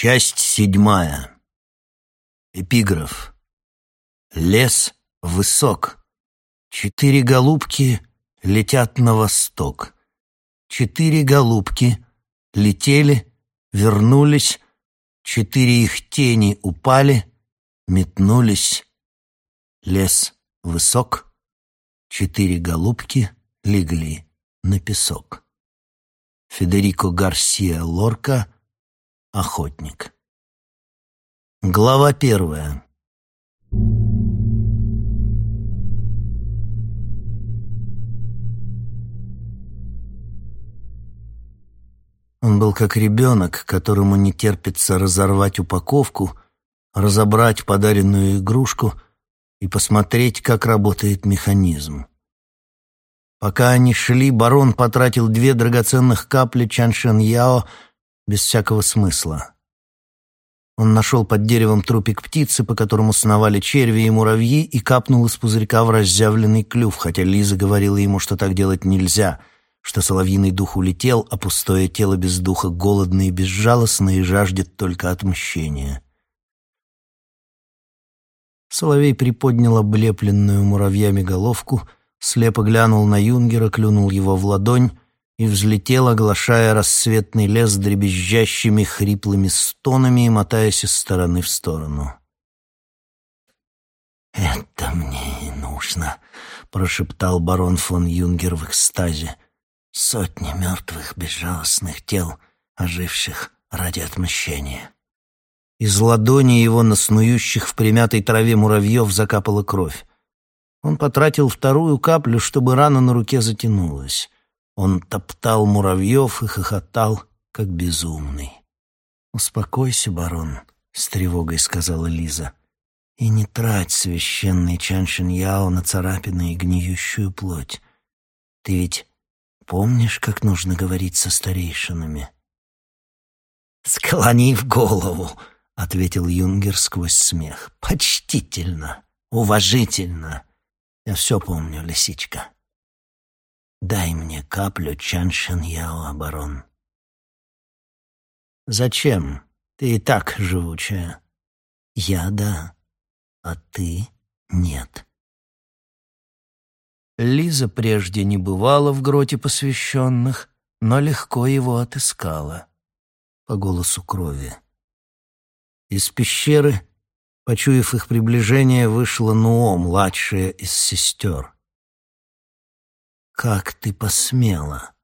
Часть седьмая. Эпиграф. Лес высок. Четыре голубки летят на восток. Четыре голубки летели, вернулись, четыре их тени упали, метнулись. Лес высок, четыре голубки легли на песок. Федерико Гарсия Лорка Охотник. Глава первая. Он был как ребенок, которому не терпится разорвать упаковку, разобрать подаренную игрушку и посмотреть, как работает механизм. Пока они шли, барон потратил две драгоценных капли Чаншен Яо без всякого смысла. Он нашел под деревом трупик птицы, по которому сновали черви и муравьи, и капнул из пузырька в разъявленный клюв, хотя Лиза говорила ему, что так делать нельзя, что соловьиный дух улетел, а пустое тело без духа голодно и безжалостно и жаждет только отмщения. Соловей приподнял облепленную муравьями головку, слепо глянул на Юнгера, клюнул его в ладонь и взлетел, оглашая рассветный лес дребезжащими хриплыми стонами и мотаясь из стороны в сторону. «Это мне и нужно», — прошептал барон фон Юнгер в экстазе. «Сотни мертвых безжалостных тел, оживших ради отмщения». Из ладони его на снующих в примятой траве муравьев закапала кровь. Он потратил вторую каплю, чтобы рана на руке затянулась. Он топтал муравьев и хохотал, как безумный. «Успокойся, барон», — с тревогой сказала Лиза. «И не трать священный Чаншин Яо на царапины и гниющую плоть. Ты ведь помнишь, как нужно говорить со старейшинами?» «Склонив голову», — ответил Юнгер сквозь смех. «Почтительно, уважительно. Я все помню, лисичка». Дай мне каплю Чаншин Яо, барон. Зачем? Ты и так живучая. Я да, а ты нет. Лиза прежде не бывала в гроте посвященных, но легко его отыскала по голосу крови. Из пещеры, почуяв их приближение, вышла Нуо, младшая из сестер. «Как ты посмела!»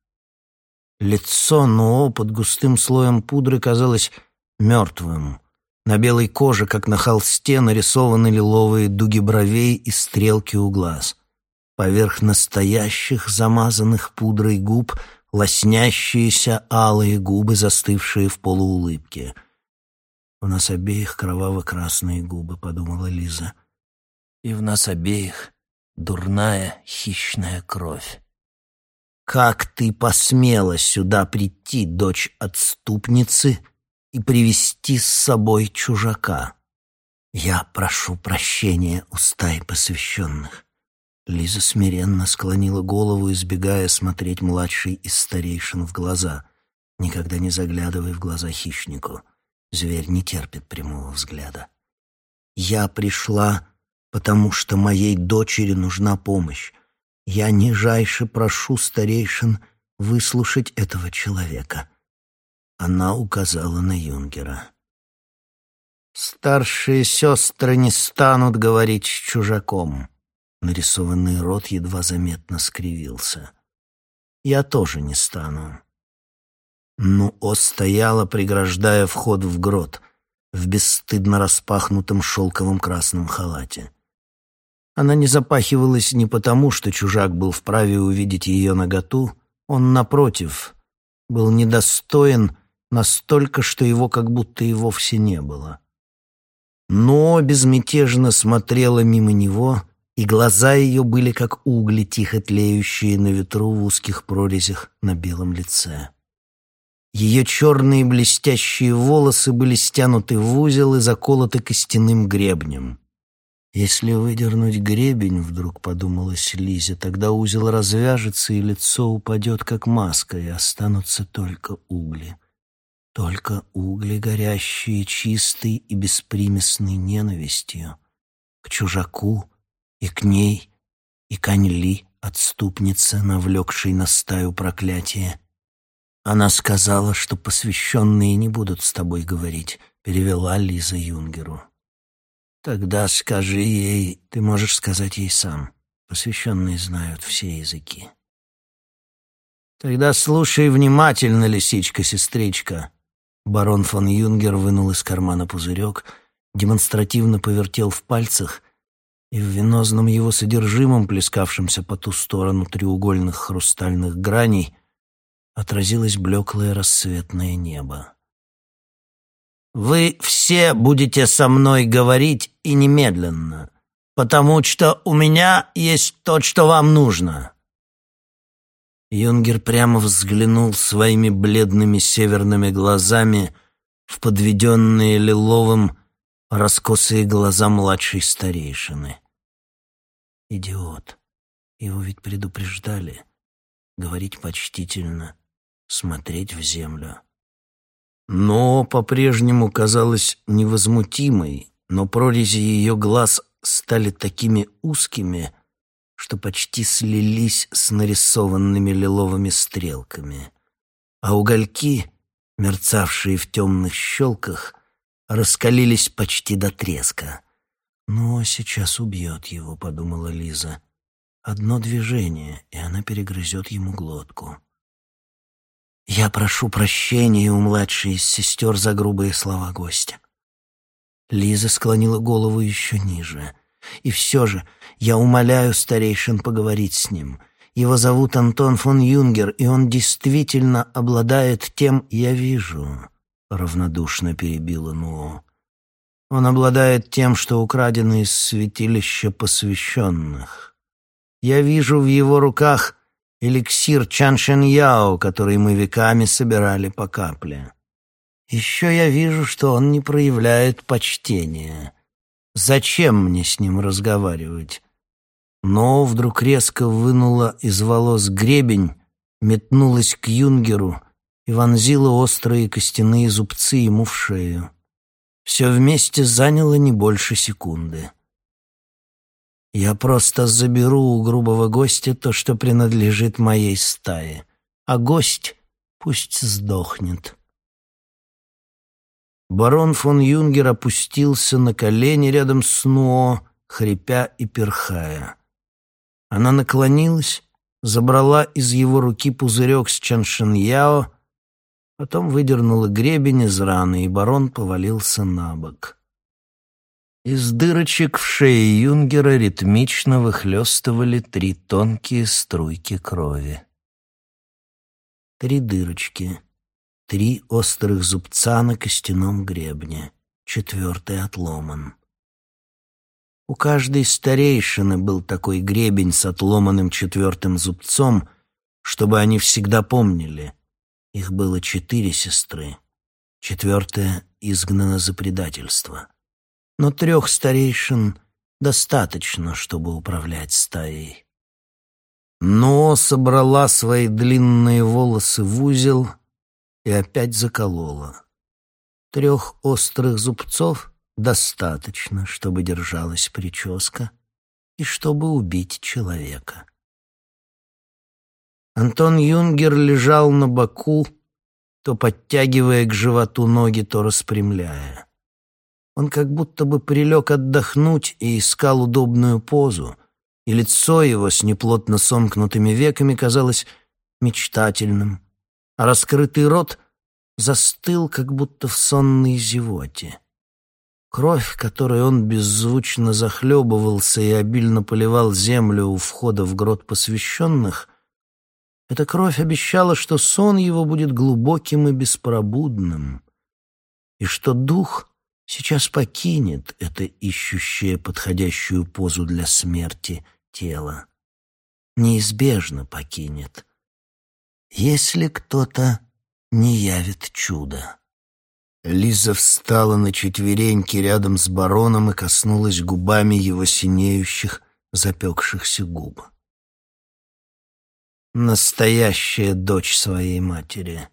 Лицо Ноо под густым слоем пудры казалось мертвым. На белой коже, как на холсте, нарисованы лиловые дуги бровей и стрелки у глаз. Поверх настоящих, замазанных пудрой губ, лоснящиеся алые губы, застывшие в полуулыбке. «У нас обеих кроваво-красные губы», — подумала Лиза. «И в нас обеих дурная хищная кровь». «Как ты посмела сюда прийти, дочь отступницы, и привести с собой чужака?» «Я прошу прощения у стаи посвященных». Лиза смиренно склонила голову, избегая смотреть младший из старейшин в глаза. Никогда не заглядывай в глаза хищнику. Зверь не терпит прямого взгляда. «Я пришла, потому что моей дочери нужна помощь. Я нижайше прошу старейшин выслушать этого человека. Она указала на Юнгера. Старшие сестры не станут говорить с чужаком. Нарисованный рот едва заметно скривился. Я тоже не стану. Ну, о стояла, преграждая вход в грот, в бесстыдно распахнутом шелковом красном халате. Она не запахивалась не потому, что чужак был вправе увидеть ее наготу, он, напротив, был недостоин настолько, что его как будто и вовсе не было. Но безмятежно смотрела мимо него, и глаза ее были как угли, тихо тлеющие на ветру в узких прорезях на белом лице. Ее черные блестящие волосы были стянуты в узел и заколоты костяным гребнем. Если выдернуть гребень, вдруг подумалась Лизе, тогда узел развяжется, и лицо упадет, как маска, и останутся только угли. только угли, горящие чистой и беспримесной ненавистью к чужаку и к ней, и к Аньли, отступнице, навлекшей на стаю проклятия. Она сказала, что посвященные не будут с тобой говорить, перевела Лиза Юнгеру. Тогда скажи ей, ты можешь сказать ей сам. Посвященные знают все языки. Тогда слушай внимательно, лисичка-сестричка. Барон фон Юнгер вынул из кармана пузырек, демонстративно повертел в пальцах, и в венозном его содержимом, плескавшемся по ту сторону треугольных хрустальных граней, отразилось блеклое рассветное небо. «Вы все будете со мной говорить и немедленно, потому что у меня есть то, что вам нужно». Юнгер прямо взглянул своими бледными северными глазами в подведенные лиловым раскосые глаза младшей старейшины. Идиот. Его ведь предупреждали. Говорить почтительно, смотреть в землю. Но по-прежнему казалась невозмутимой, но прорези ее глаз стали такими узкими, что почти слились с нарисованными лиловыми стрелками, а угольки, мерцавшие в темных щелках, раскалились почти до треска. «Ну, сейчас убьет его», — подумала Лиза. «Одно движение, и она перегрызет ему глотку». «Я прошу прощения у младшей из сестер за грубые слова гостя». Лиза склонила голову еще ниже. И все же я умоляю старейшин поговорить с ним. Его зовут Антон фон Юнгер, и он действительно обладает тем, я вижу, — равнодушно перебила Нуо. Он обладает тем, что украдено из святилища посвященных. Я вижу в его руках эликсир Чаншеньяо, который мы веками собирали по капле. Еще я вижу, что он не проявляет почтения. Зачем мне с ним разговаривать? Но вдруг резко вынула из волос гребень, метнулась к юнгеру и вонзила острые костяные зубцы ему в шею. Все вместе заняло не больше секунды. Я просто заберу у грубого гостя то, что принадлежит моей стае, а гость пусть сдохнет. Барон фон Юнгер опустился на колени рядом с Нуо, хрипя и перхая. Она наклонилась, забрала из его руки пузырек с чаншиньяо, потом выдернула гребень из раны, и барон повалился на бок. Из дырочек в шее Юнгера ритмично выхлестывали три тонкие струйки крови. Три дырочки — Три острых зубца на костяном гребне, четвертый отломан. У каждой старейшины был такой гребень с отломанным четвертым зубцом, чтобы они всегда помнили. Их было четыре сестры. Четвертая изгнана за предательство. Но трех старейшин достаточно, чтобы управлять стаей. Но собрала свои длинные волосы в узел — и опять заколола. Трех острых зубцов достаточно, чтобы держалась прическа и чтобы убить человека. Антон Юнгер лежал на боку, то подтягивая к животу ноги, то распрямляя. Он как будто бы прилег отдохнуть и искал удобную позу, и лицо его с неплотно сомкнутыми веками казалось мечтательным, а раскрытый рот застыл, как будто в сонной зевоте. Кровь, которой он беззвучно захлебывался и обильно поливал землю у входа в грот посвященных, эта кровь обещала, что сон его будет глубоким и беспробудным, и что дух сейчас покинет это ищущее подходящую позу для смерти тело. Неизбежно покинет — если кто-то не явит чудо. Лиза встала на четвереньки рядом с бароном и коснулась губами его синеющих, запекшихся губ. Настоящая дочь своей матери,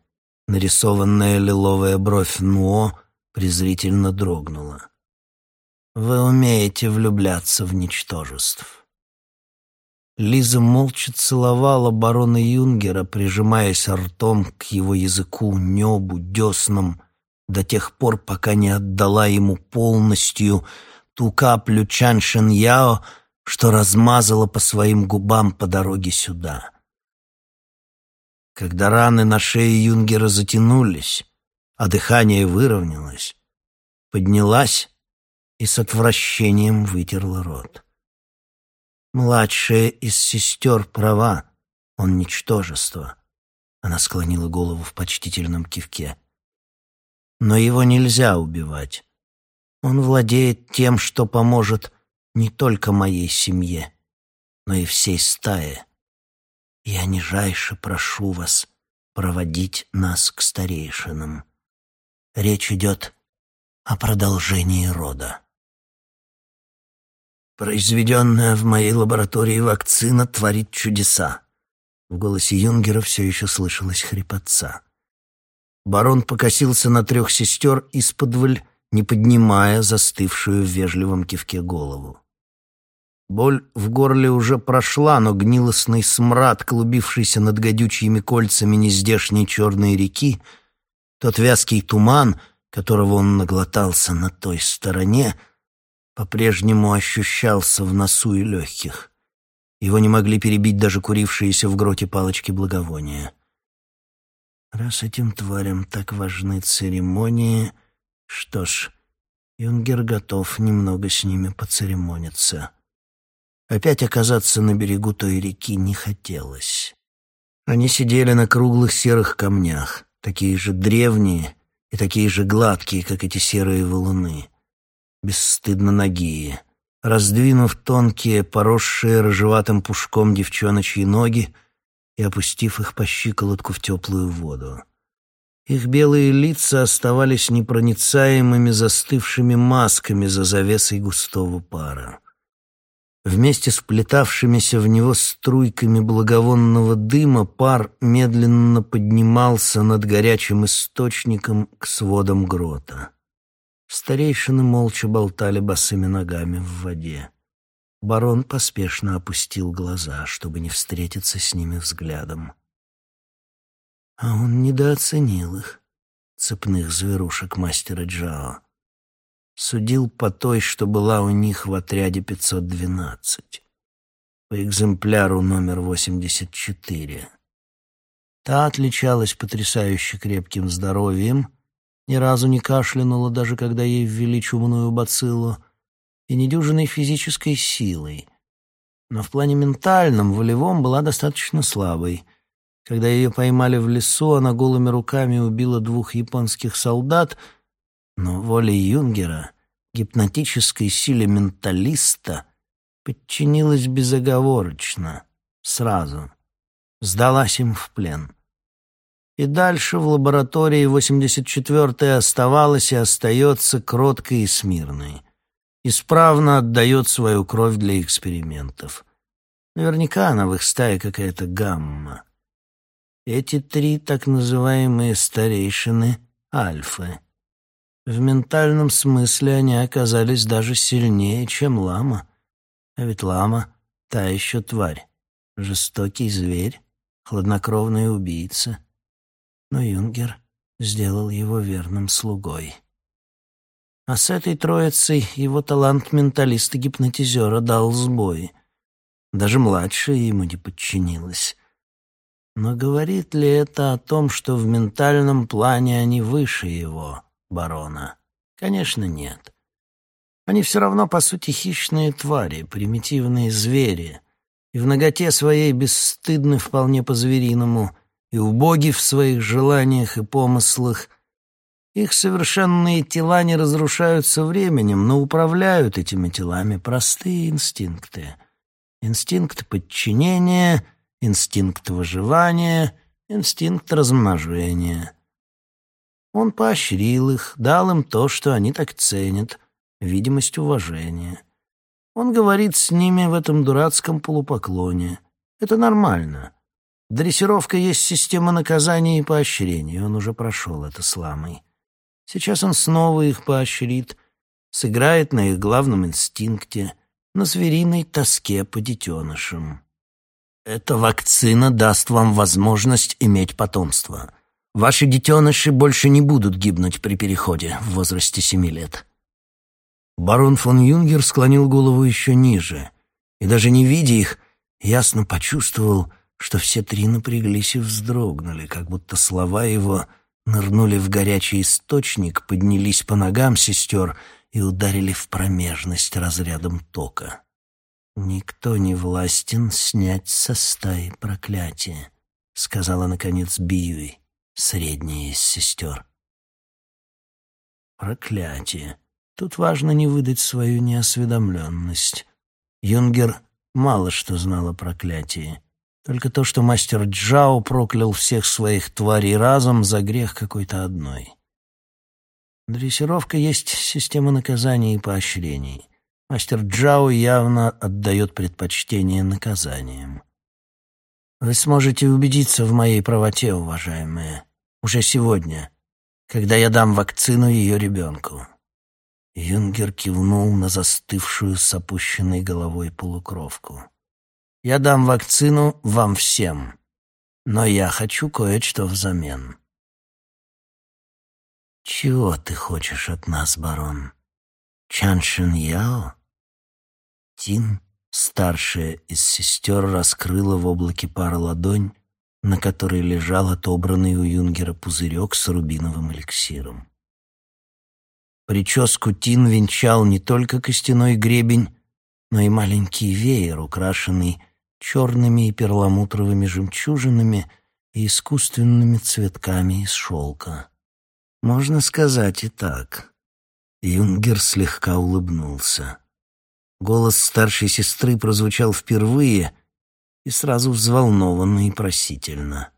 Нарисованная лиловая бровь Нуо презрительно дрогнула. «Вы умеете влюбляться в ничтожеств». Лиза молча целовала барона Юнгера, прижимаясь ртом к его языку, небу, деснам, до тех пор, пока не отдала ему полностью ту каплю Чаншин Яо, что размазала по своим губам по дороге сюда. Когда раны на шее Юнгера затянулись, а дыхание выровнялось, поднялась и с отвращением вытерла рот. Младшая из сестер права, он ничтожество. Она склонила голову в почтительном кивке. Но его нельзя убивать. Он владеет тем, что поможет не только моей семье, но и всей стае. Я нижайше прошу вас проводить нас к старейшинам. Речь идет о продолжении рода. Произведенная в моей лаборатории вакцина творит чудеса. В голосе Юнгера все еще слышалась хрипотца. Барон покосился на трех сестер из-под не поднимая застывшую в вежливом кивке голову. Боль в горле уже прошла, но гнилостный смрад, клубившийся над гадючими кольцами нездешней черной реки, тот вязкий туман, которого он наглотался на той стороне, по-прежнему ощущался в носу и легких. Его не могли перебить даже курившиеся в гроте палочки благовония. Раз этим тварям так важны церемонии, что ж, Юнгер готов немного с ними поцеремониться. Опять оказаться на берегу той реки не хотелось. Они сидели на круглых серых камнях, такие же древние и такие же гладкие, как эти серые валуны, бесстыдно нагие. Раздвинув тонкие, поросшие рыжеватым пушком девчоночьи ноги и опустив их по щиколотку в теплую воду. Их белые лица оставались непроницаемыми застывшими масками за завесой густого пара. Вместе с вплетавшимися в него струйками благовонного дыма пар медленно поднимался над горячим источником к сводам грота. Старейшины молча болтали босыми ногами в воде. Барон поспешно опустил глаза, чтобы не встретиться с ними взглядом. А он недооценил их, цепных зверушек мастера Джао судил по той, что была у них в отряде 512, по экземпляру номер 84. Та отличалась потрясающе крепким здоровьем, ни разу не кашлянула, даже когда ей ввели чумную бациллу, и недюжиной физической силой. Но в плане ментальном, волевом была достаточно слабой. Когда ее поймали в лесу, она голыми руками убила двух японских солдат — но волей Юнгера, гипнотической силе менталиста, подчинилась безоговорочно, сразу, сдалась им в плен. И дальше в лаборатории 84-й оставалась и остается кроткой и смирной. Исправно отдает свою кровь для экспериментов. Наверняка она в их стае какая-то гамма. Эти три так называемые старейшины — альфы — в ментальном смысле они оказались даже сильнее, чем лама. А ведь лама — та еще тварь, жестокий зверь, хладнокровный убийца. Но Юнгер сделал его верным слугой. А с этой троицей его талант менталиста-гипнотизера дал сбой. Даже младшая ему не подчинилась. Но говорит ли это о том, что в ментальном плане они выше его? Барона? Конечно, нет. Они все равно, по сути, хищные твари, примитивные звери, и в ноготе своей бесстыдны вполне по-звериному, и убоги в своих желаниях и помыслах. Их совершенные тела не разрушаются временем, но управляют этими телами простые инстинкты. Инстинкт подчинения, инстинкт выживания, инстинкт размножения — он поощрил их, дал им то, что они так ценят, видимость уважения. Он говорит с ними в этом дурацком полупоклоне. Это нормально. Дрессировка есть система наказания и поощрений. Он уже прошел это с ламой. Сейчас он снова их поощрит, сыграет на их главном инстинкте, на звериной тоске по детенышам. Эта вакцина даст вам возможность иметь потомство. Ваши детеныши больше не будут гибнуть при переходе в возрасте семи лет. Барон фон Юнгер склонил голову еще ниже, и даже не видя их, ясно почувствовал, что все три напряглись и вздрогнули, как будто слова его нырнули в горячий источник, поднялись по ногам сестер и ударили в промежность разрядом тока. «Никто не властен снять со стаи проклятие», — сказала, наконец, Биюй, средняя из сестер. «Проклятие. Тут важно не выдать свою неосведомленность. Юнгер мало что знал о проклятии. Только то, что мастер Джао проклял всех своих тварей разом за грех какой-то одной. Дрессировка есть система наказаний и поощрений. Мастер Джао явно отдает предпочтение наказаниям. Вы сможете убедиться в моей правоте, уважаемые, уже сегодня, когда я дам вакцину ее ребенку. Юнгер кивнул на застывшую с опущенной головой полукровку. «Я дам вакцину вам всем, но я хочу кое-что взамен». «Чего ты хочешь от нас, барон? Чаншин Яо?» Тин, старшая из сестер, раскрыла в облаке пара ладонь, на которой лежал отобранный у юнгера пузырек с рубиновым эликсиром. Прическу Тин венчал не только костяной гребень, но и маленький веер, украшенный черными и перламутровыми жемчужинами и искусственными цветками из шелка. Можно сказать и так. Юнгер слегка улыбнулся. Голос старшей сестры прозвучал впервые и сразу взволнованно и просительно.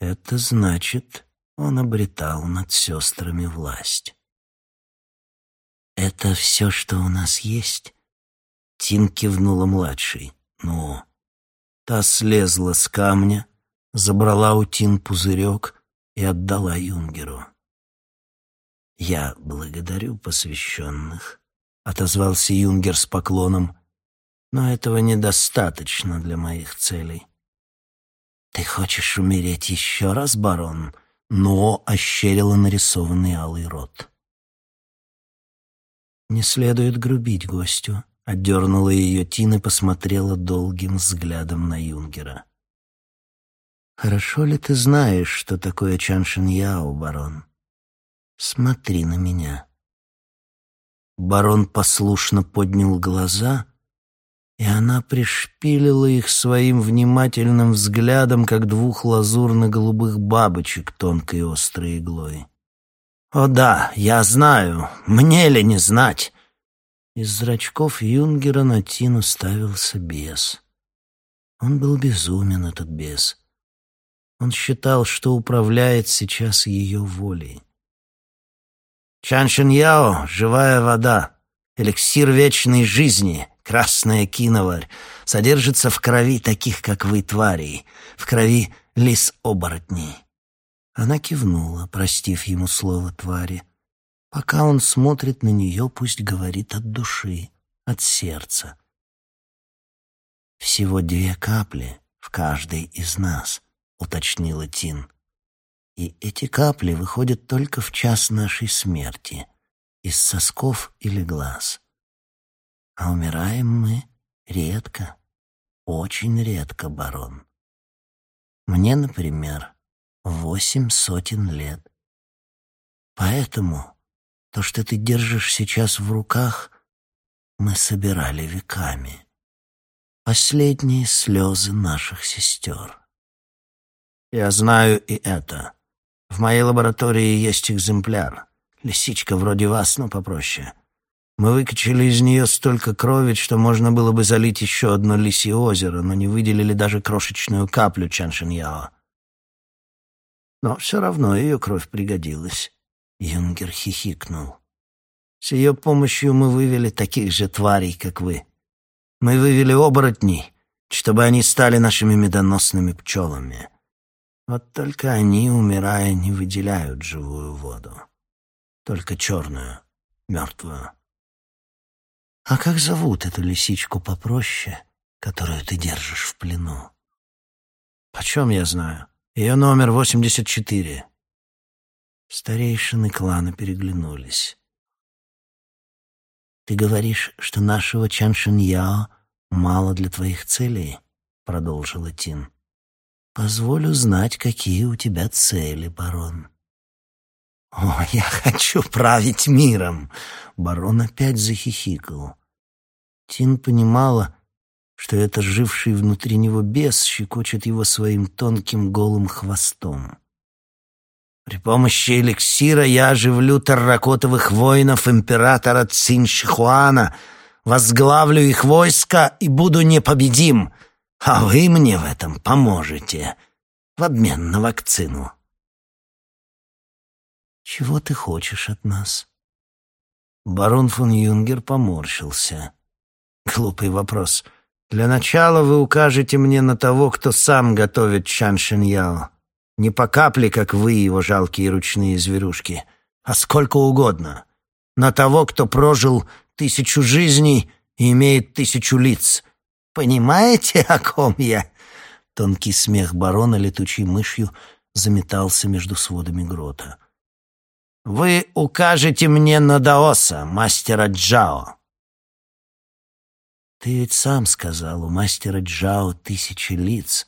Это значит, он обретал над сестрами власть. «Это все, что у нас есть?» Тин кивнула младшей. «Ну?» Та слезла с камня, забрала у Тин пузырек и отдала Юнгеру. «Я благодарю посвященных», — отозвался Юнгер с поклоном, «но этого недостаточно для моих целей». «Ты хочешь умереть еще раз, барон?» Но ощерила нарисованный алый рот. «Не следует грубить гостю», — отдернула ее Тина и посмотрела долгим взглядом на Юнгера. «Хорошо ли ты знаешь, что такое Чаншин Яо, барон? Смотри на меня». Барон послушно поднял глаза, и она пришпилила их своим внимательным взглядом, как двух лазурно-голубых бабочек тонкой острой иглой. «О да, я знаю. Мне ли не знать?» Из зрачков Юнгера на Тину ставился бес. Он был безумен, этот бес. Он считал, что управляет сейчас ее волей. «Чаншин Яо — живая вода, эликсир вечной жизни, красная киноварь, содержится в крови таких, как вы, тварей, в крови лис-оборотней». Она кивнула, простив ему слово твари. Пока он смотрит на нее, пусть говорит от души, от сердца. «Всего две капли в каждой из нас», — уточнила Тин. «И эти капли выходят только в час нашей смерти, из сосков или глаз. А умираем мы редко, очень редко, барон. Мне, например, восемь сотен лет. Поэтому то, что ты держишь сейчас в руках, мы собирали веками. Последние слезы наших сестер. Я знаю и это. В моей лаборатории есть экземпляр. Лисичка вроде вас, но попроще. Мы выкачали из нее столько крови, что можно было бы залить еще одно лисье озеро, но не выделили даже крошечную каплю Чаншиньяо. Но все равно ее кровь пригодилась. Юнгер хихикнул. С ее помощью мы вывели таких же тварей, как вы. Мы вывели оборотней, чтобы они стали нашими медоносными пчелами. Вот только они, умирая, не выделяют живую воду, только черную, мертвую. А как зовут эту лисичку попроще, которую ты держишь в плену? Почем я знаю? Ее номер 84. Старейшины клана переглянулись. «Ты говоришь, что нашего Чан Яо мало для твоих целей?» — продолжила Тин. «Позволю знать, какие у тебя цели, барон». «О, я хочу править миром!» — барон опять захихикал. Тин понимала, что это живший внутри него бес щекочет его своим тонким голым хвостом. При помощи эликсира я оживлю терракотовых воинов императора Циншихуана, возглавлю их войско и буду непобедим, а вы мне в этом поможете в обмен на вакцину. Чего ты хочешь от нас? Барон фон Юнгер поморщился. Глупый вопрос. Для начала вы укажете мне на того, кто сам готовит Чан Шиньяо. Не по капле, как вы, его жалкие ручные зверушки, а сколько угодно. На того, кто прожил тысячу жизней и имеет тысячу лиц. Понимаете, о ком я?» Тонкий смех барона летучей мышью заметался между сводами грота. «Вы укажете мне на Даоса, мастера Джао». «Ты ведь сам сказал, у мастера Джао тысячи лиц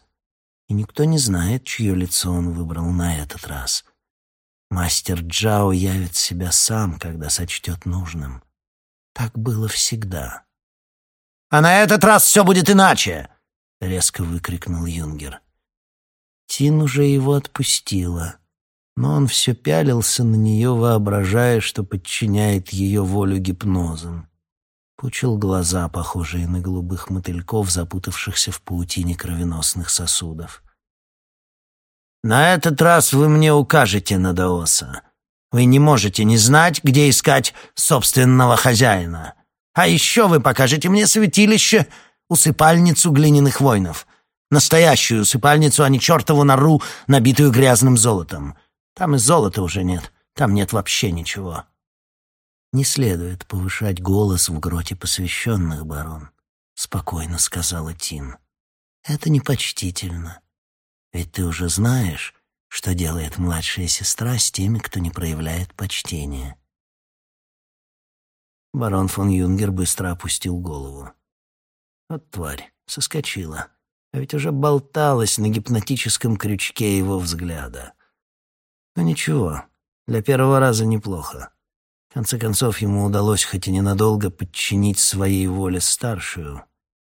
и никто не знает, чье лицо он выбрал на этот раз. Мастер Джао явит себя сам, когда сочтет нужным. Так было всегда. «А на этот раз все будет иначе!» — резко выкрикнул Юнгер. Тин уже его отпустила, но он все пялился на нее, воображая, что подчиняет ее волю гипнозом. Пучил глаза, похожие на голубых мотыльков, запутавшихся в паутине кровеносных сосудов. «На этот раз вы мне укажете на Даоса. Вы не можете не знать, где искать собственного хозяина. А еще вы покажете мне святилище, усыпальницу глиняных воинов. Настоящую усыпальницу, а не чертову нору, набитую грязным золотом. Там и золота уже нет, там нет вообще ничего». «Не следует повышать голос в гроте посвященных, барон», — спокойно сказала Тин. «Это непочтительно. Ведь ты уже знаешь, что делает младшая сестра с теми, кто не проявляет почтения». Барон фон Юнгер быстро опустил голову. Вот тварь, соскочила. А ведь уже болталась на гипнотическом крючке его взгляда. Но ничего, для первого раза неплохо. В конце концов, ему удалось хоть и ненадолго подчинить своей воле старшую,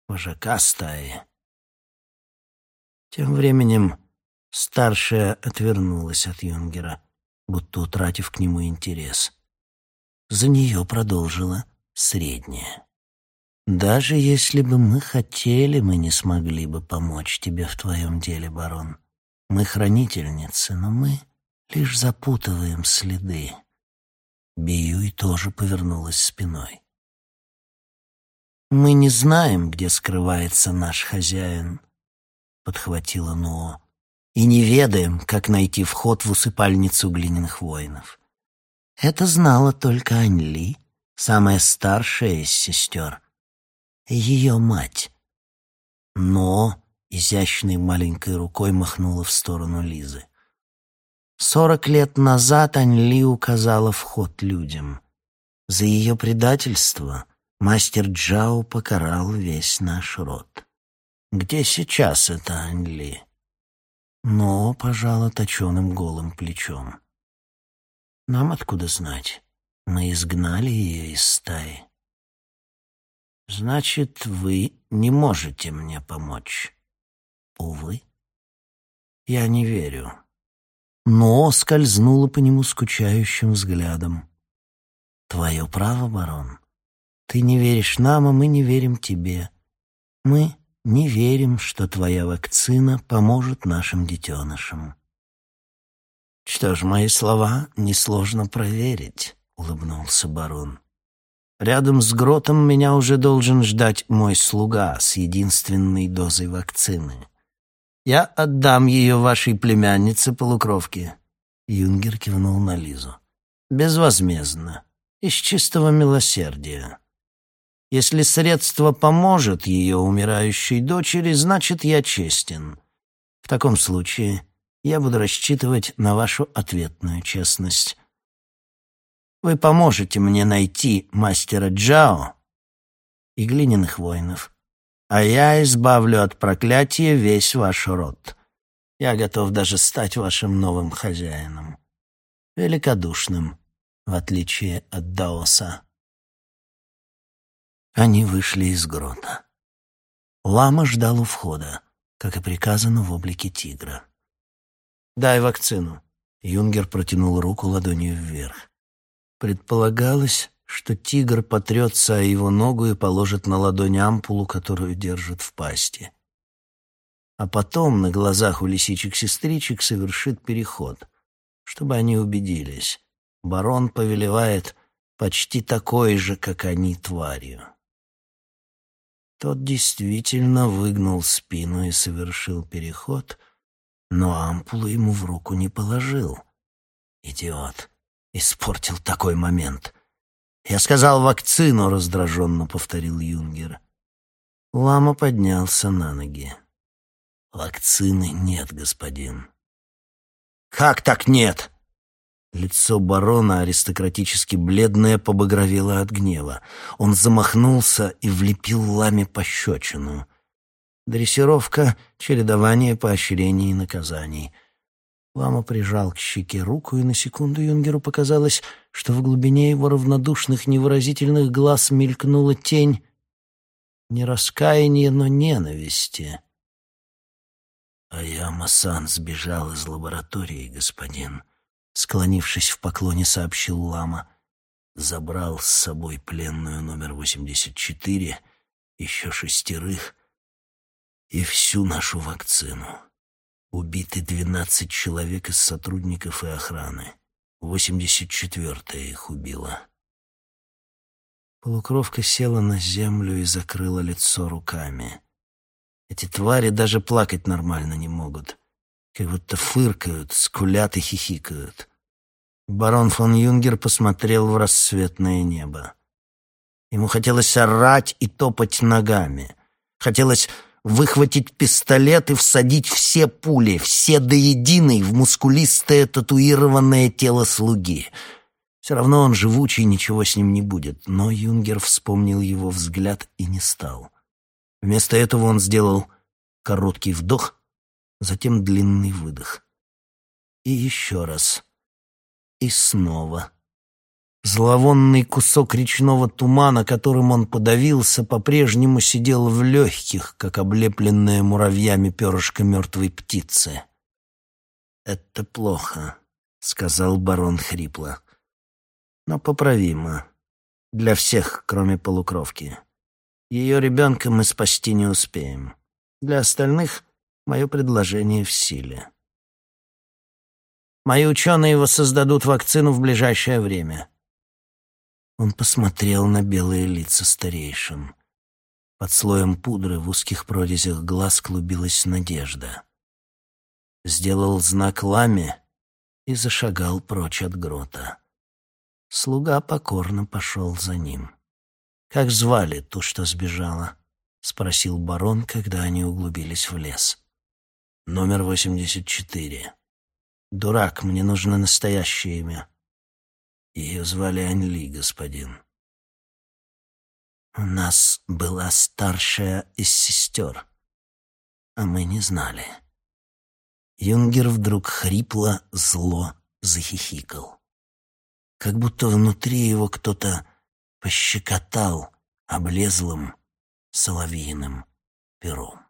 вожака стаи. Тем временем старшая отвернулась от Юнгера, будто утратив к нему интерес. За нее продолжила средняя. «Даже если бы мы хотели, мы не смогли бы помочь тебе в твоем деле, барон. Мы хранительницы, но мы лишь запутываем следы». Биюй тоже повернулась спиной. «Мы не знаем, где скрывается наш хозяин», — подхватила Ноо, «и не ведаем, как найти вход в усыпальницу глиняных воинов. Это знала только Аньли, самая старшая из сестер, ее мать. Но изящной маленькой рукой махнула в сторону Лизы. Сорок лет назад Аньли указала вход людям. За ее предательство мастер Джао покарал весь наш род. Где сейчас это Аньли? Но пожала точеным голым плечом. Нам откуда знать? Мы изгнали ее из стаи. Значит, вы не можете мне помочь. Увы, я не верю но скользнула по нему скучающим взглядом. «Твое право, барон. Ты не веришь нам, а мы не верим тебе. Мы не верим, что твоя вакцина поможет нашим детенышам». «Что ж, мои слова несложно проверить», — улыбнулся барон. Рядом с гротом меня уже должен ждать мой слуга с единственной дозой вакцины. Я отдам ее вашей племяннице-полукровке». Юнгер кивнул на Лизу. «Безвозмездно, из чистого милосердия. Если средство поможет ее умирающей дочери, значит, я честен. В таком случае я буду рассчитывать на вашу ответную честность. Вы поможете мне найти мастера Джао и глиняных воинов, а я избавлю от проклятия весь ваш род. Я готов даже стать вашим новым хозяином. Великодушным, в отличие от Даоса. Они вышли из грота. Лама ждал у входа, как и приказано в облике тигра. «Дай вакцину». Юнгер протянул руку ладонью вверх. Предполагалось, что тигр потрется о его ногу и положит на ладонь ампулу, которую держит в пасти. А потом на глазах у лисичек-сестричек совершит переход, чтобы они убедились. Барон повелевает почти такой же, как они, тварью. Тот действительно выгнул спину и совершил переход, но ампулу ему в руку не положил. Идиот. Испортил такой момент. «Я сказал вакцину», — раздраженно повторил Юнгер. Лама поднялся на ноги. «Вакцины нет, господин». «Как так нет?» Лицо барона, аристократически бледное, побагровело от гнева. Он замахнулся и влепил ламе пощечину. Дрессировка — чередование поощрений и наказаний. Лама прижал к щеке руку, и на секунду Юнгеру показалось, что в глубине его равнодушных невыразительных глаз мелькнула тень не раскаяния, но ненависти. «А я, Масан, сбежал из лаборатории, господин», склонившись в поклоне, сообщил лама. Забрал с собой пленную номер 84, еще шестерых и всю нашу вакцину. Убиты 12 человек из сотрудников и охраны. 84-я их убила. Полукровка села на землю и закрыла лицо руками. Эти твари даже плакать нормально не могут как будто фыркают, скулят и хихикают. Барон фон Юнгер посмотрел в рассветное небо. Ему хотелось орать и топать ногами. Хотелось выхватить пистолет и всадить все пули, все до единой, в мускулистое татуированное тело слуги. Все равно он живучий, ничего с ним не будет. Но Юнгер вспомнил его взгляд и не стал. Вместо этого он сделал короткий вдох затем длинный выдох. И еще раз. И снова. Зловонный кусок речного тумана, которым он подавился, по-прежнему сидел в легких, как облепленная муравьями перышко мертвой птицы. «Это плохо», — сказал барон хрипло. «Но поправимо. Для всех, кроме полукровки. Ее ребенка мы спасти не успеем. Для остальных Мое предложение в силе. Мои ученые воссоздадут вакцину в ближайшее время. Он посмотрел на белые лица старейшин. Под слоем пудры в узких прорезях глаз клубилась надежда. Сделал знак ламе и зашагал прочь от грота. Слуга покорно пошел за ним. «Как звали ту, что сбежала?» — спросил барон, когда они углубились в лес. Номер 84. Дурак, мне нужно настоящее имя. Ее звали Аньли, господин. У нас была старшая из сестер, а мы не знали. Юнгер вдруг хрипло, зло захихикал. Как будто внутри его кто-то пощекотал облезлым соловьиным пером.